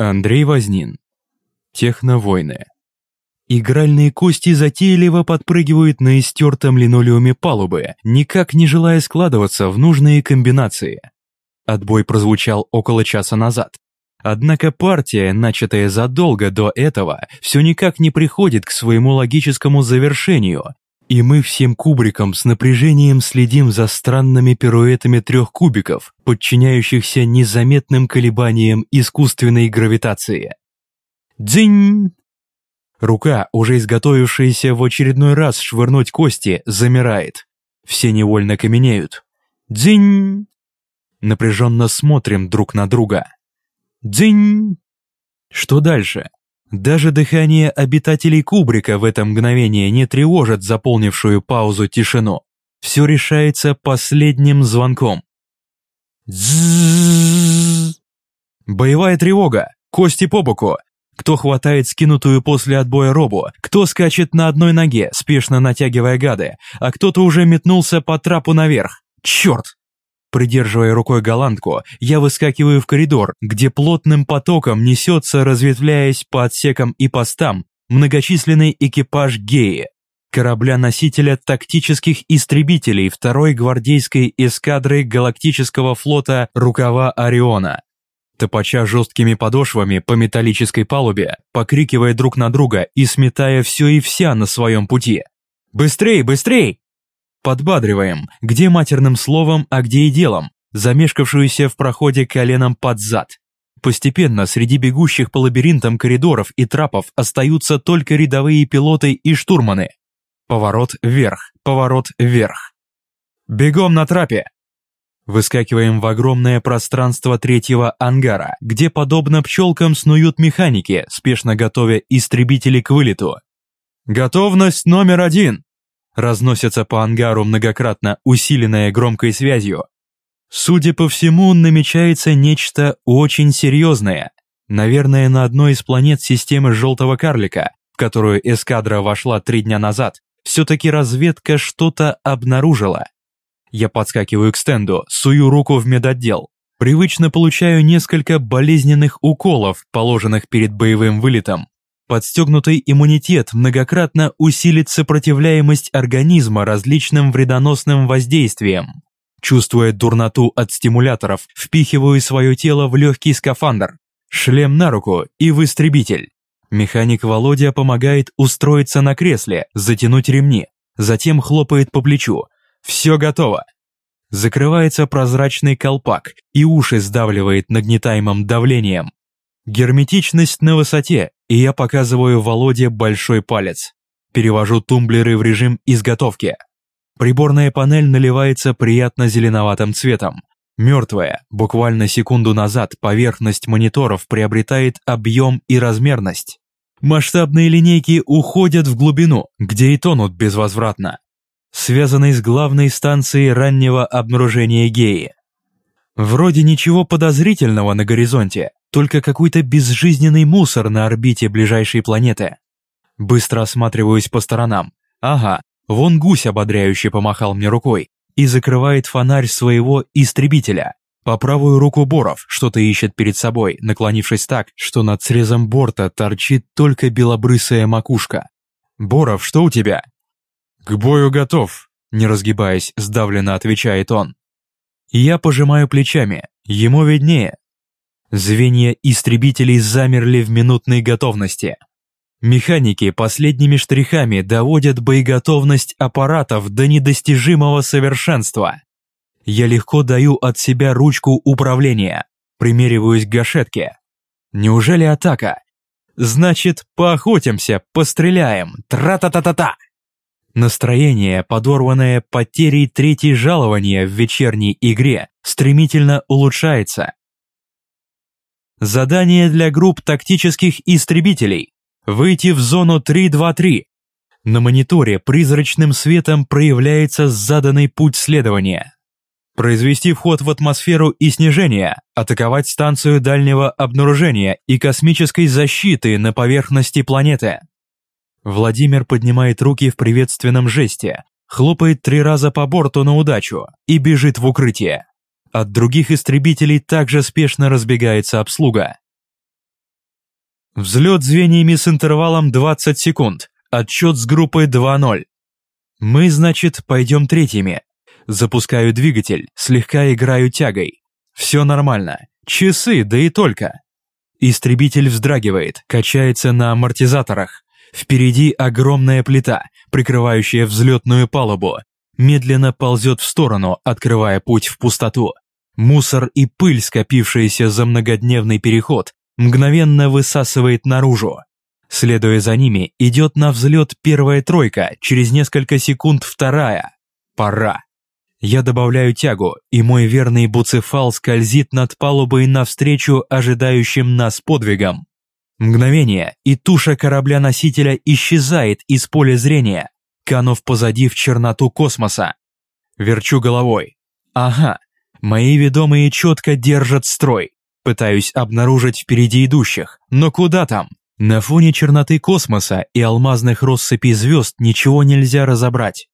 Андрей Вознин. Техновойны. Игральные кости затейливо подпрыгивают на истертом линолеуме палубы, никак не желая складываться в нужные комбинации. Отбой прозвучал около часа назад. Однако партия, начатая задолго до этого, все никак не приходит к своему логическому завершению, и мы всем кубриком с напряжением следим за странными пируэтами трех кубиков, подчиняющихся незаметным колебаниям искусственной гравитации. Дзинь! Рука, уже изготовившаяся в очередной раз швырнуть кости, замирает. Все невольно каменеют. Дзинь! Напряженно смотрим друг на друга. Дзинь! Что дальше? Даже дыхание обитателей Кубрика в это мгновение не тревожит заполнившую паузу тишину. Все решается последним звонком. Боевая тревога. Кости по боку. Кто хватает скинутую после отбоя робу, кто скачет на одной ноге, спешно натягивая гады, а кто-то уже метнулся по трапу наверх. Черт! Придерживая рукой голландку, я выскакиваю в коридор, где плотным потоком несется, разветвляясь по отсекам и постам, многочисленный экипаж Геи, корабля-носителя тактических истребителей второй гвардейской эскадры галактического флота «Рукава Ориона». Топача жесткими подошвами по металлической палубе, покрикивая друг на друга и сметая все и вся на своем пути. «Быстрей, быстрей!» Подбадриваем, где матерным словом, а где и делом, замешкавшуюся в проходе коленом под зад. Постепенно среди бегущих по лабиринтам коридоров и трапов остаются только рядовые пилоты и штурманы. Поворот вверх, поворот вверх. Бегом на трапе! Выскакиваем в огромное пространство третьего ангара, где подобно пчелкам снуют механики, спешно готовя истребители к вылету. Готовность номер один! Разносится по ангару многократно усиленная громкой связью. Судя по всему, намечается нечто очень серьезное. Наверное, на одной из планет системы Желтого Карлика, в которую эскадра вошла три дня назад, все-таки разведка что-то обнаружила. Я подскакиваю к стенду, сую руку в медотдел. Привычно получаю несколько болезненных уколов, положенных перед боевым вылетом. Подстегнутый иммунитет многократно усилит сопротивляемость организма различным вредоносным воздействиям. Чувствуя дурноту от стимуляторов, впихиваю свое тело в легкий скафандр, шлем на руку и в истребитель. Механик Володя помогает устроиться на кресле, затянуть ремни, затем хлопает по плечу. Все готово. Закрывается прозрачный колпак и уши сдавливает нагнетаемым давлением. Герметичность на высоте, и я показываю Володе большой палец. Перевожу тумблеры в режим изготовки. Приборная панель наливается приятно зеленоватым цветом. Мертвая, буквально секунду назад поверхность мониторов приобретает объем и размерность. Масштабные линейки уходят в глубину, где и тонут безвозвратно. Связанный с главной станцией раннего обнаружения геи. Вроде ничего подозрительного на горизонте, только какой-то безжизненный мусор на орбите ближайшей планеты. Быстро осматриваюсь по сторонам. Ага, вон гусь ободряюще помахал мне рукой и закрывает фонарь своего истребителя. По правую руку Боров что-то ищет перед собой, наклонившись так, что над срезом борта торчит только белобрысая макушка. «Боров, что у тебя?» «К бою готов», не разгибаясь, сдавленно отвечает он. Я пожимаю плечами, ему виднее, Звенья истребителей замерли в минутной готовности. Механики последними штрихами доводят боеготовность аппаратов до недостижимого совершенства. Я легко даю от себя ручку управления, примериваюсь к гашетке. Неужели атака? Значит, поохотимся, постреляем, тра-та-та-та-та! Настроение, подорванное потерей третьей жалования в вечерней игре, стремительно улучшается. Задание для групп тактических истребителей. Выйти в зону 323. На мониторе призрачным светом проявляется заданный путь следования. Произвести вход в атмосферу и снижение, атаковать станцию дальнего обнаружения и космической защиты на поверхности планеты. Владимир поднимает руки в приветственном жесте, хлопает три раза по борту на удачу и бежит в укрытие. От других истребителей также спешно разбегается обслуга. Взлет звеньями с интервалом 20 секунд. Отчет с группой 2.0. Мы, значит, пойдем третьими. Запускаю двигатель, слегка играю тягой. Все нормально. Часы, да и только. Истребитель вздрагивает, качается на амортизаторах. Впереди огромная плита, прикрывающая взлетную палубу. Медленно ползет в сторону, открывая путь в пустоту. Мусор и пыль, скопившиеся за многодневный переход, мгновенно высасывает наружу. Следуя за ними, идет на взлет первая тройка, через несколько секунд вторая. Пора. Я добавляю тягу, и мой верный буцефал скользит над палубой навстречу ожидающим нас подвигам. Мгновение, и туша корабля-носителя исчезает из поля зрения, канув позади в черноту космоса. Верчу головой. Ага, мои ведомые четко держат строй. Пытаюсь обнаружить впереди идущих, но куда там? На фоне черноты космоса и алмазных россыпей звезд ничего нельзя разобрать.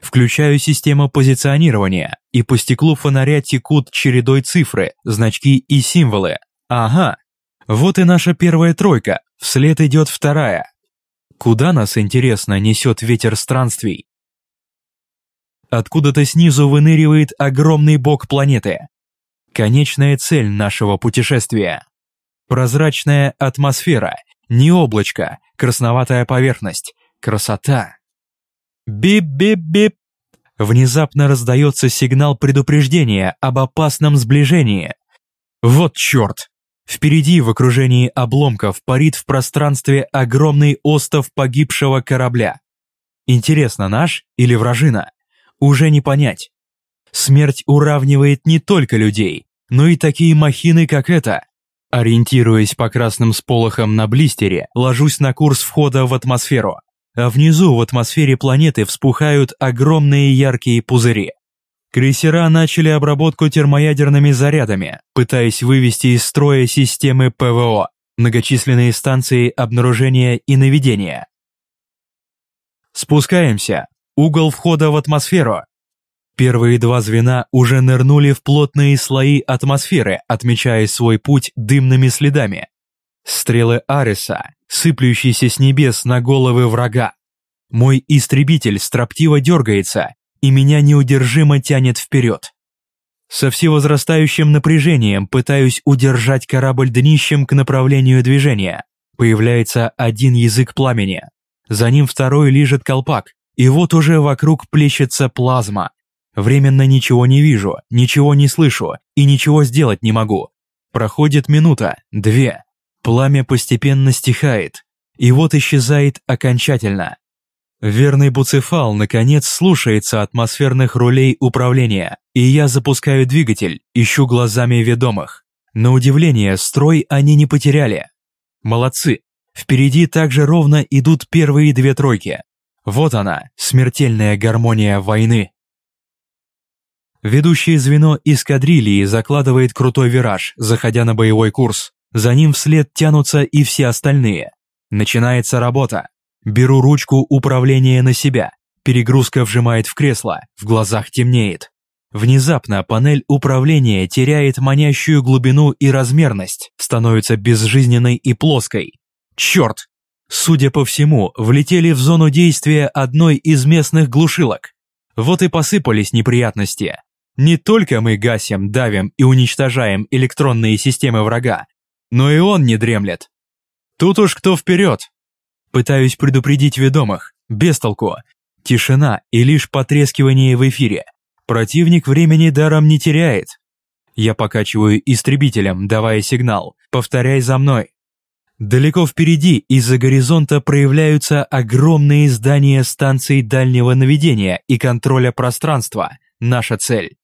Включаю систему позиционирования, и по стеклу фонаря текут чередой цифры, значки и символы. Ага, вот и наша первая тройка, вслед идет вторая. Куда нас, интересно, несет ветер странствий? Откуда-то снизу выныривает огромный бок планеты. Конечная цель нашего путешествия. Прозрачная атмосфера, ни облачка, красноватая поверхность. Красота. Бип-бип-бип. Внезапно раздается сигнал предупреждения об опасном сближении. Вот черт! Впереди в окружении обломков парит в пространстве огромный остов погибшего корабля. Интересно, наш или вражина? Уже не понять. Смерть уравнивает не только людей, но и такие махины, как эта. Ориентируясь по красным сполохам на блистере, ложусь на курс входа в атмосферу а внизу в атмосфере планеты вспухают огромные яркие пузыри. Крейсера начали обработку термоядерными зарядами, пытаясь вывести из строя системы ПВО, многочисленные станции обнаружения и наведения. Спускаемся. Угол входа в атмосферу. Первые два звена уже нырнули в плотные слои атмосферы, отмечая свой путь дымными следами. Стрелы Ариса, сыплющиеся с небес на головы врага. Мой истребитель строптиво дергается, и меня неудержимо тянет вперед. Со всевозрастающим напряжением пытаюсь удержать корабль днищем к направлению движения. Появляется один язык пламени. За ним второй лежит колпак, и вот уже вокруг плещется плазма. Временно ничего не вижу, ничего не слышу и ничего сделать не могу. Проходит минута, две, Пламя постепенно стихает, и вот исчезает окончательно. Верный Буцефал наконец слушается атмосферных рулей управления, и я запускаю двигатель, ищу глазами ведомых. На удивление, строй они не потеряли. Молодцы. Впереди также ровно идут первые две тройки. Вот она, смертельная гармония войны. Ведущее звено эскадрильи закладывает крутой вираж, заходя на боевой курс. За ним вслед тянутся и все остальные. Начинается работа. Беру ручку управления на себя. Перегрузка вжимает в кресло, в глазах темнеет. Внезапно панель управления теряет манящую глубину и размерность, становится безжизненной и плоской. Черт! Судя по всему, влетели в зону действия одной из местных глушилок. Вот и посыпались неприятности. Не только мы гасим, давим и уничтожаем электронные системы врага, но и он не дремлет. Тут уж кто вперед. Пытаюсь предупредить ведомых, без толку. Тишина и лишь потрескивание в эфире. Противник времени даром не теряет. Я покачиваю истребителем, давая сигнал. Повторяй за мной. Далеко впереди из-за горизонта проявляются огромные здания станций дальнего наведения и контроля пространства. Наша цель.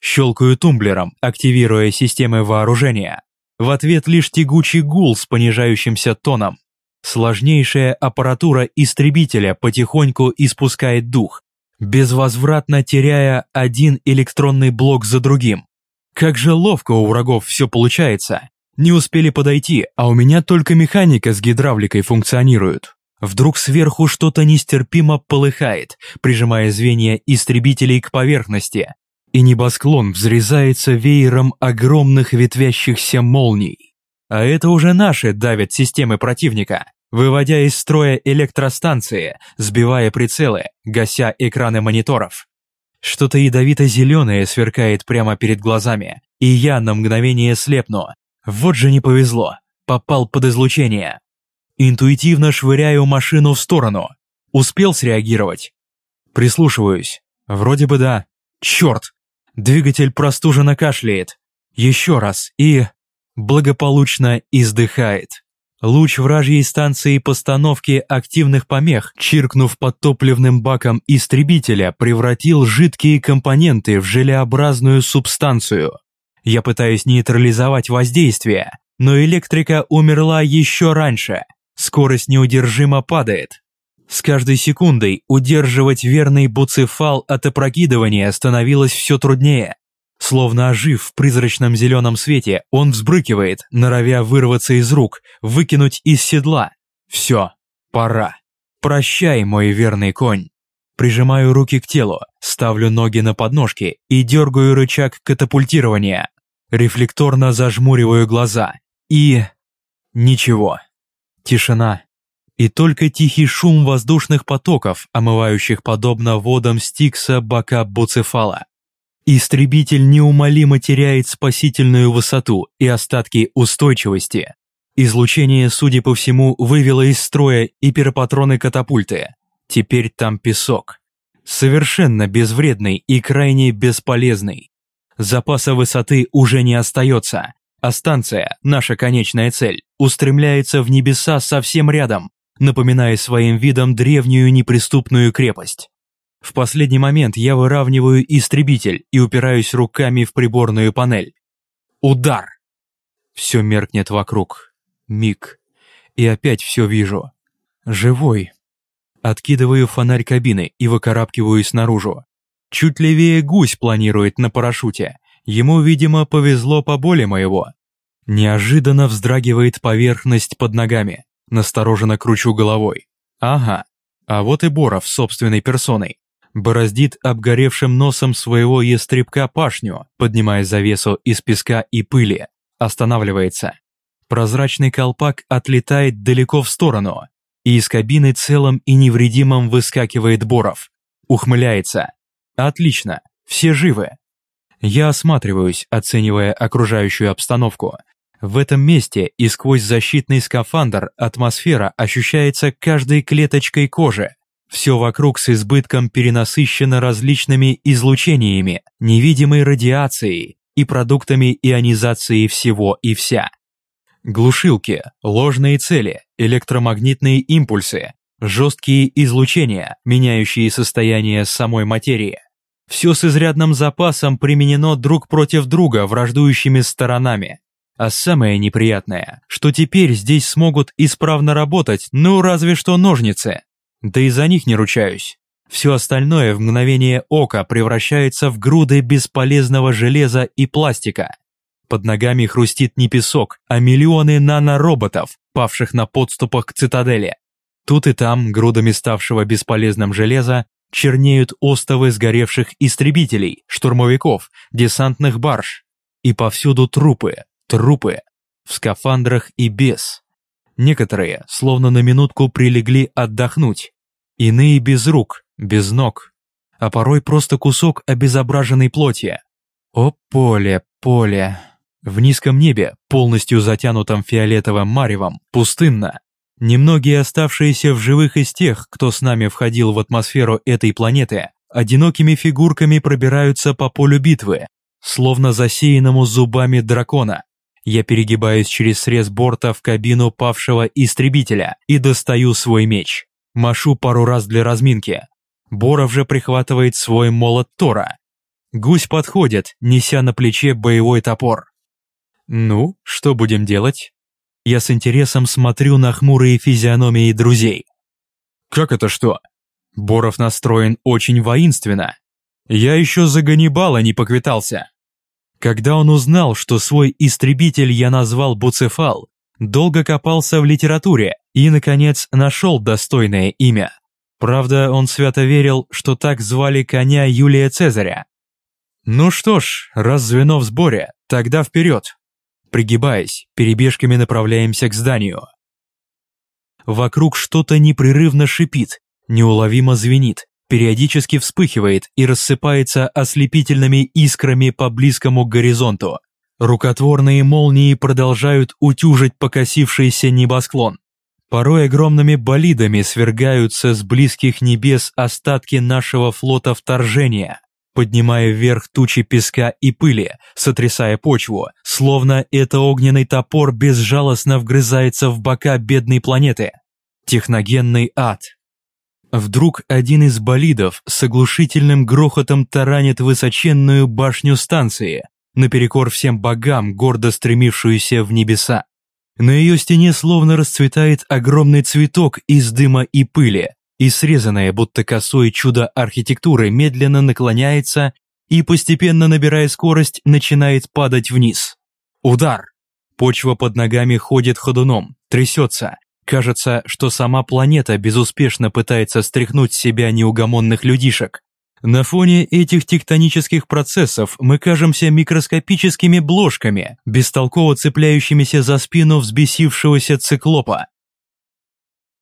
Щелкаю тумблером, активируя системы вооружения. В ответ лишь тягучий гул с понижающимся тоном. Сложнейшая аппаратура истребителя потихоньку испускает дух, безвозвратно теряя один электронный блок за другим. Как же ловко у врагов все получается. Не успели подойти, а у меня только механика с гидравликой функционирует. Вдруг сверху что-то нестерпимо полыхает, прижимая звенья истребителей к поверхности, и небосклон взрезается веером огромных ветвящихся молний. А это уже наши давят системы противника, выводя из строя электростанции, сбивая прицелы, гася экраны мониторов. Что-то ядовито-зеленое сверкает прямо перед глазами, и я на мгновение слепну. Вот же не повезло, попал под излучение. Интуитивно швыряю машину в сторону. Успел среагировать? Прислушиваюсь. Вроде бы да. Черт! Двигатель простуженно кашляет. Еще раз и... Благополучно издыхает. Луч вражьей станции постановки активных помех, чиркнув под топливным баком истребителя, превратил жидкие компоненты в желеобразную субстанцию. Я пытаюсь нейтрализовать воздействие, но электрика умерла еще раньше. Скорость неудержимо падает. С каждой секундой удерживать верный буцефал от опрокидывания становилось все труднее. Словно ожив в призрачном зеленом свете, он взбрыкивает, норовя вырваться из рук, выкинуть из седла. Все, пора. Прощай, мой верный конь. Прижимаю руки к телу, ставлю ноги на подножки и дергаю рычаг катапультирования. Рефлекторно зажмуриваю глаза. И... Ничего. Тишина. И только тихий шум воздушных потоков, омывающих подобно водам Стикса бока Буцефала. Истребитель неумолимо теряет спасительную высоту и остатки устойчивости. Излучение, судя по всему, вывело из строя и перопатроны катапульты. Теперь там песок. Совершенно безвредный и крайне бесполезный. Запаса высоты уже не остается, а станция, наша конечная цель, устремляется в небеса совсем рядом, напоминая своим видом древнюю неприступную крепость. В последний момент я выравниваю истребитель и упираюсь руками в приборную панель. Удар! Все меркнет вокруг. Миг. И опять все вижу. Живой. Откидываю фонарь кабины и выкарабкиваюсь наружу. Чуть левее гусь планирует на парашюте. Ему, видимо, повезло поболее моего. Неожиданно вздрагивает поверхность под ногами. Настороженно кручу головой. Ага. А вот и Боров собственной персоной бороздит обгоревшим носом своего ястребка пашню, поднимая завесу из песка и пыли, останавливается. Прозрачный колпак отлетает далеко в сторону, и из кабины целым и невредимым выскакивает Боров. Ухмыляется. Отлично, все живы. Я осматриваюсь, оценивая окружающую обстановку. В этом месте и сквозь защитный скафандр атмосфера ощущается каждой клеточкой кожи, все вокруг с избытком перенасыщено различными излучениями, невидимой радиацией и продуктами ионизации всего и вся. Глушилки, ложные цели, электромагнитные импульсы, жесткие излучения, меняющие состояние самой материи. Все с изрядным запасом применено друг против друга враждующими сторонами. А самое неприятное, что теперь здесь смогут исправно работать, ну разве что ножницы. Да и за них не ручаюсь. Все остальное в мгновение ока превращается в груды бесполезного железа и пластика. Под ногами хрустит не песок, а миллионы нанороботов, павших на подступах к цитадели. Тут и там, грудами ставшего бесполезным железа, чернеют остовы сгоревших истребителей, штурмовиков, десантных барж. И повсюду трупы, трупы, в скафандрах и без. Некоторые, словно на минутку, прилегли отдохнуть. Иные без рук, без ног. А порой просто кусок обезображенной плоти. О, поле, поле. В низком небе, полностью затянутом фиолетовым маревом, пустынно. Немногие оставшиеся в живых из тех, кто с нами входил в атмосферу этой планеты, одинокими фигурками пробираются по полю битвы, словно засеянному зубами дракона. Я перегибаюсь через срез борта в кабину павшего истребителя и достаю свой меч. Машу пару раз для разминки. Боров же прихватывает свой молот Тора. Гусь подходит, неся на плече боевой топор. «Ну, что будем делать?» Я с интересом смотрю на хмурые физиономии друзей. «Как это что?» Боров настроен очень воинственно. Я еще за Ганнибала не поквитался. Когда он узнал, что свой истребитель я назвал Буцефал, долго копался в литературе и, наконец, нашел достойное имя. Правда, он свято верил, что так звали коня Юлия Цезаря. Ну что ж, раз звено в сборе, тогда вперед. Пригибаясь, перебежками направляемся к зданию. Вокруг что-то непрерывно шипит, неуловимо звенит, периодически вспыхивает и рассыпается ослепительными искрами по близкому горизонту. Рукотворные молнии продолжают утюжить покосившийся небосклон. Порой огромными болидами свергаются с близких небес остатки нашего флота вторжения, поднимая вверх тучи песка и пыли, сотрясая почву, словно это огненный топор безжалостно вгрызается в бока бедной планеты. Техногенный ад. Вдруг один из болидов с оглушительным грохотом таранит высоченную башню станции, наперекор всем богам, гордо стремившуюся в небеса. На ее стене словно расцветает огромный цветок из дыма и пыли, и срезанное будто косой чудо архитектуры медленно наклоняется и, постепенно набирая скорость, начинает падать вниз. Удар! Почва под ногами ходит ходуном, трясется. Кажется, что сама планета безуспешно пытается стряхнуть с себя неугомонных людишек. На фоне этих тектонических процессов мы кажемся микроскопическими бложками, бестолково цепляющимися за спину взбесившегося циклопа.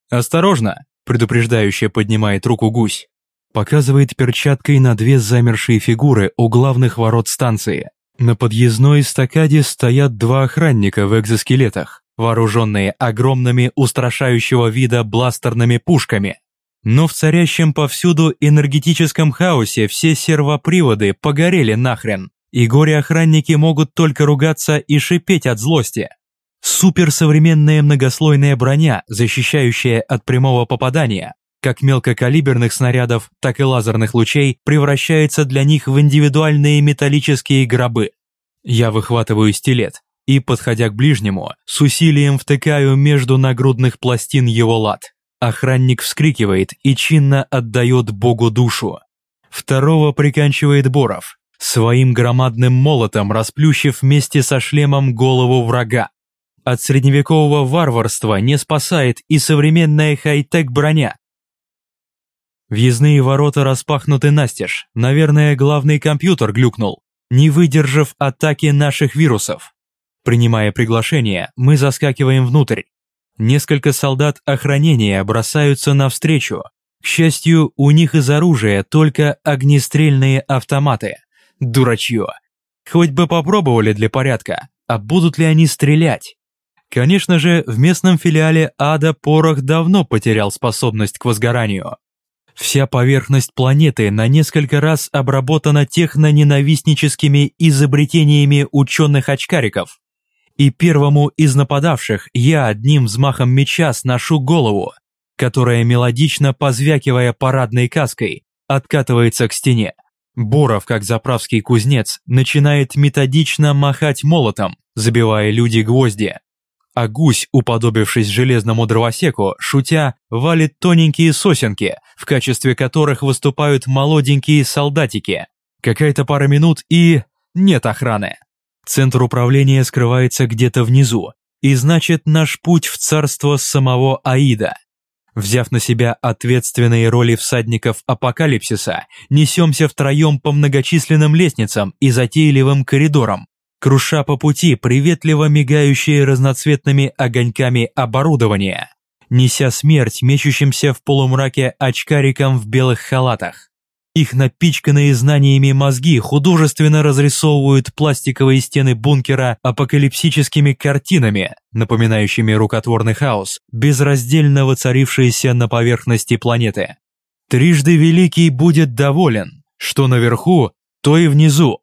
«Осторожно!» – предупреждающе поднимает руку гусь. Показывает перчаткой на две замершие фигуры у главных ворот станции. На подъездной эстакаде стоят два охранника в экзоскелетах, вооруженные огромными устрашающего вида бластерными пушками. Но в царящем повсюду энергетическом хаосе все сервоприводы погорели нахрен, и горе-охранники могут только ругаться и шипеть от злости. Суперсовременная многослойная броня, защищающая от прямого попадания, как мелкокалиберных снарядов, так и лазерных лучей, превращается для них в индивидуальные металлические гробы. Я выхватываю стилет и, подходя к ближнему, с усилием втыкаю между нагрудных пластин его лад. Охранник вскрикивает и чинно отдает Богу душу. Второго приканчивает Боров, своим громадным молотом расплющив вместе со шлемом голову врага. От средневекового варварства не спасает и современная хай-тек броня. Въездные ворота распахнуты настежь, наверное, главный компьютер глюкнул, не выдержав атаки наших вирусов. Принимая приглашение, мы заскакиваем внутрь, Несколько солдат охранения бросаются навстречу. К счастью, у них из оружия только огнестрельные автоматы. Дурачье. Хоть бы попробовали для порядка, а будут ли они стрелять? Конечно же, в местном филиале ада порох давно потерял способность к возгоранию. Вся поверхность планеты на несколько раз обработана техноненавистническими изобретениями ученых-очкариков и первому из нападавших я одним взмахом меча сношу голову, которая, мелодично позвякивая парадной каской, откатывается к стене. Боров, как заправский кузнец, начинает методично махать молотом, забивая люди гвозди. А гусь, уподобившись железному дровосеку, шутя, валит тоненькие сосенки, в качестве которых выступают молоденькие солдатики. Какая-то пара минут и... нет охраны. Центр управления скрывается где-то внизу, и значит наш путь в царство самого Аида. Взяв на себя ответственные роли всадников апокалипсиса, несемся втроем по многочисленным лестницам и затейливым коридорам, круша по пути приветливо мигающие разноцветными огоньками оборудование, неся смерть мечущимся в полумраке очкарикам в белых халатах. Их напичканные знаниями мозги художественно разрисовывают пластиковые стены бункера апокалипсическими картинами, напоминающими рукотворный хаос, безраздельно воцарившийся на поверхности планеты. Трижды Великий будет доволен, что наверху, то и внизу.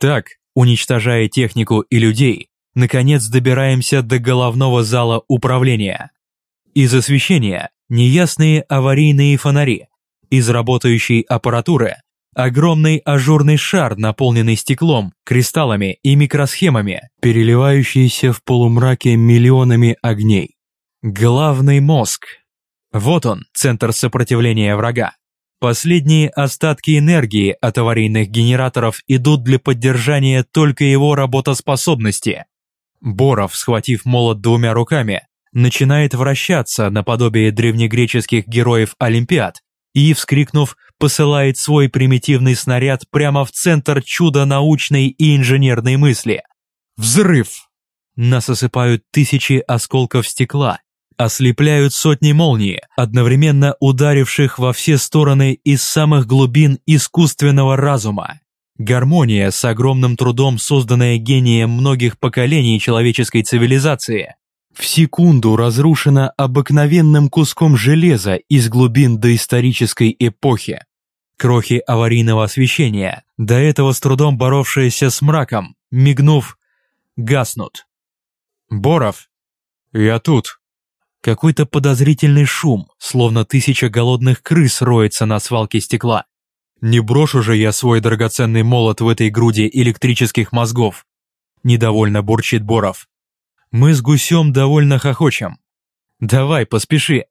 Так, уничтожая технику и людей, наконец добираемся до головного зала управления. Из освещения неясные аварийные фонари – из работающей аппаратуры огромный ажурный шар, наполненный стеклом, кристаллами и микросхемами, переливающийся в полумраке миллионами огней. Главный мозг. Вот он, центр сопротивления врага. Последние остатки энергии от аварийных генераторов идут для поддержания только его работоспособности. Боров, схватив молот двумя руками, начинает вращаться наподобие древнегреческих героев Олимпиад, и, вскрикнув, посылает свой примитивный снаряд прямо в центр чуда научной и инженерной мысли. Взрыв! Нас осыпают тысячи осколков стекла, ослепляют сотни молний, одновременно ударивших во все стороны из самых глубин искусственного разума. Гармония, с огромным трудом созданная гением многих поколений человеческой цивилизации, в секунду разрушена обыкновенным куском железа из глубин доисторической эпохи. Крохи аварийного освещения, до этого с трудом боровшиеся с мраком, мигнув, гаснут. «Боров!» «Я тут!» Какой-то подозрительный шум, словно тысяча голодных крыс роется на свалке стекла. Не брошу же я свой драгоценный молот в этой груди электрических мозгов. Недовольно бурчит Боров. Мы с гусем довольно хохочем. Давай, поспеши.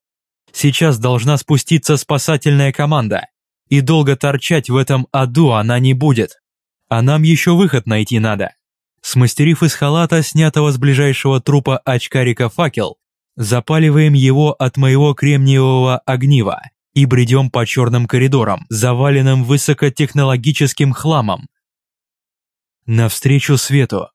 Сейчас должна спуститься спасательная команда. И долго торчать в этом аду она не будет. А нам еще выход найти надо. Смастерив из халата, снятого с ближайшего трупа очкарика факел, запаливаем его от моего кремниевого огнива и бредем по черным коридорам, заваленным высокотехнологическим хламом. Навстречу свету.